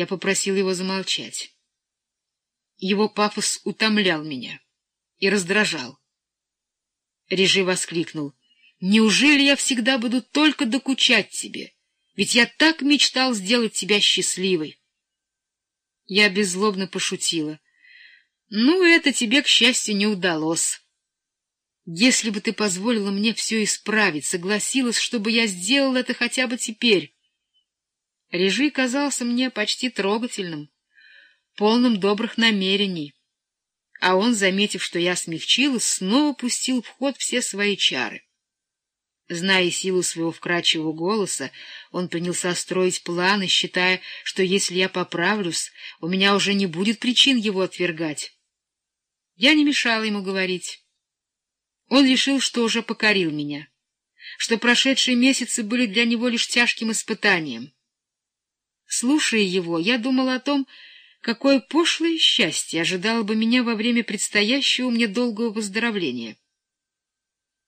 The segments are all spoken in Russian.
Я попросил его замолчать. Его пафос утомлял меня и раздражал. Режи воскликнул. «Неужели я всегда буду только докучать тебе? Ведь я так мечтал сделать тебя счастливой!» Я беззлобно пошутила. «Ну, это тебе, к счастью, не удалось. Если бы ты позволила мне все исправить, согласилась, чтобы я сделал это хотя бы теперь...» Режи казался мне почти трогательным, полным добрых намерений. А он, заметив, что я смягчилась, снова пустил в ход все свои чары. Зная силу своего вкрадчивого голоса, он принялся строить планы, считая, что если я поправлюсь, у меня уже не будет причин его отвергать. Я не мешала ему говорить. Он решил, что уже покорил меня, что прошедшие месяцы были для него лишь тяжким испытанием. Слушая его, я думала о том, какое пошлое счастье ожидало бы меня во время предстоящего мне долгого выздоровления.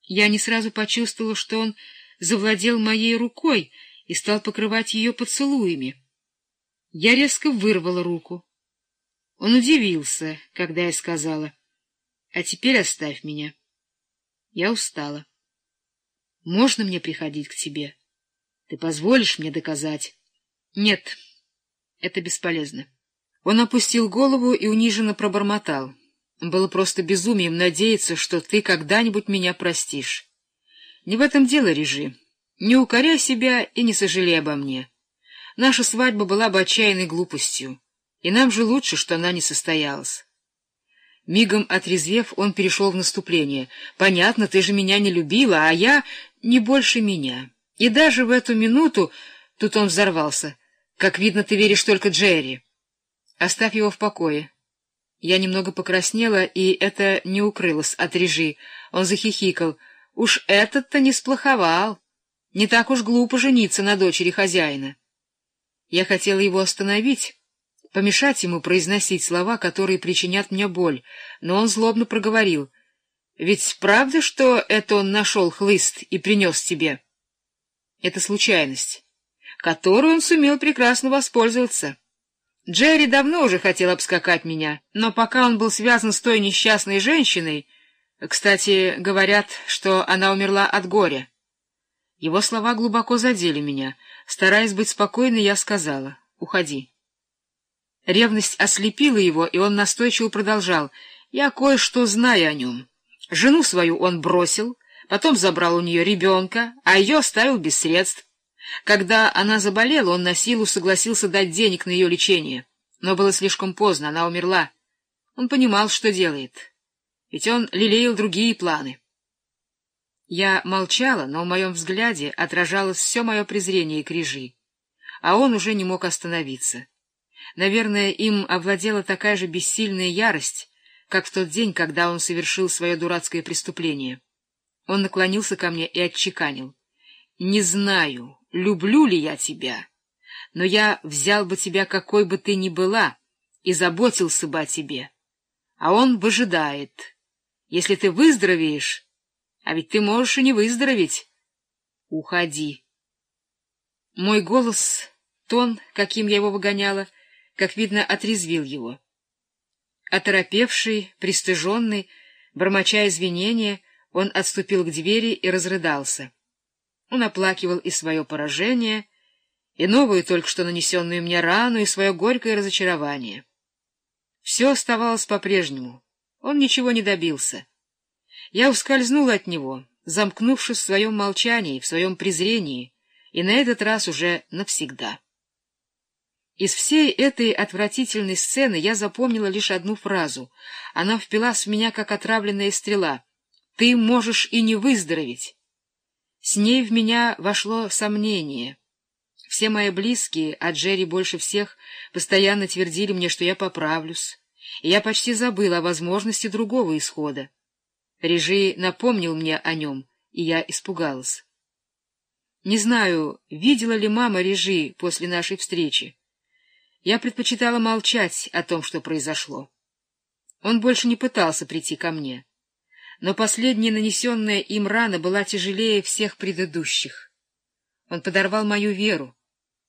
Я не сразу почувствовала, что он завладел моей рукой и стал покрывать ее поцелуями. Я резко вырвала руку. Он удивился, когда я сказала, «А теперь оставь меня». Я устала. «Можно мне приходить к тебе? Ты позволишь мне доказать?» Нет, это бесполезно. Он опустил голову и униженно пробормотал. Было просто безумием надеяться, что ты когда-нибудь меня простишь. Не в этом дело, Режи. Не укоряй себя и не сожалей обо мне. Наша свадьба была бы отчаянной глупостью, и нам же лучше, что она не состоялась. Мигом отрезвев, он перешел в наступление. «Понятно, ты же меня не любила, а я не больше меня. И даже в эту минуту...» Тут он взорвался. Как видно, ты веришь только Джерри. Оставь его в покое. Я немного покраснела, и это не укрылось от режи. Он захихикал. Уж этот-то не сплоховал. Не так уж глупо жениться на дочери хозяина. Я хотела его остановить, помешать ему произносить слова, которые причинят мне боль, но он злобно проговорил. «Ведь правда, что это он нашел хлыст и принес тебе?» «Это случайность которую он сумел прекрасно воспользоваться. Джерри давно уже хотел обскакать меня, но пока он был связан с той несчастной женщиной, кстати, говорят, что она умерла от горя. Его слова глубоко задели меня. Стараясь быть спокойной, я сказала «Уходи». Ревность ослепила его, и он настойчиво продолжал «Я кое-что знаю о нем. Жену свою он бросил, потом забрал у нее ребенка, а ее оставил без средств. Когда она заболела, он на силу согласился дать денег на ее лечение. Но было слишком поздно, она умерла. Он понимал, что делает. Ведь он лелеял другие планы. Я молчала, но в моем взгляде отражалось все мое презрение к Режи. А он уже не мог остановиться. Наверное, им овладела такая же бессильная ярость, как в тот день, когда он совершил свое дурацкое преступление. Он наклонился ко мне и отчеканил. «Не знаю, люблю ли я тебя, но я взял бы тебя, какой бы ты ни была, и заботился бы о тебе. А он выжидает. Если ты выздоровеешь, а ведь ты можешь и не выздороветь, уходи. Мой голос, тон, каким я его выгоняла, как видно, отрезвил его. Оторопевший, пристыженный, бормоча извинения, он отступил к двери и разрыдался. Он оплакивал и свое поражение, и новую только что нанесенную мне рану, и свое горькое разочарование. Все оставалось по-прежнему. Он ничего не добился. Я ускользнула от него, замкнувшись в своем молчании, в своем презрении, и на этот раз уже навсегда. Из всей этой отвратительной сцены я запомнила лишь одну фразу. Она впилась в меня, как отравленная стрела. «Ты можешь и не выздороветь». С ней в меня вошло сомнение. Все мои близкие, а Джерри больше всех, постоянно твердили мне, что я поправлюсь, и я почти забыла о возможности другого исхода. Режи напомнил мне о нем, и я испугалась. Не знаю, видела ли мама Режи после нашей встречи. Я предпочитала молчать о том, что произошло. Он больше не пытался прийти ко мне но последняя нанесенная им рана была тяжелее всех предыдущих. Он подорвал мою веру,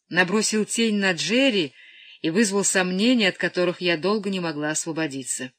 набросил тень на Джерри и вызвал сомнения, от которых я долго не могла освободиться.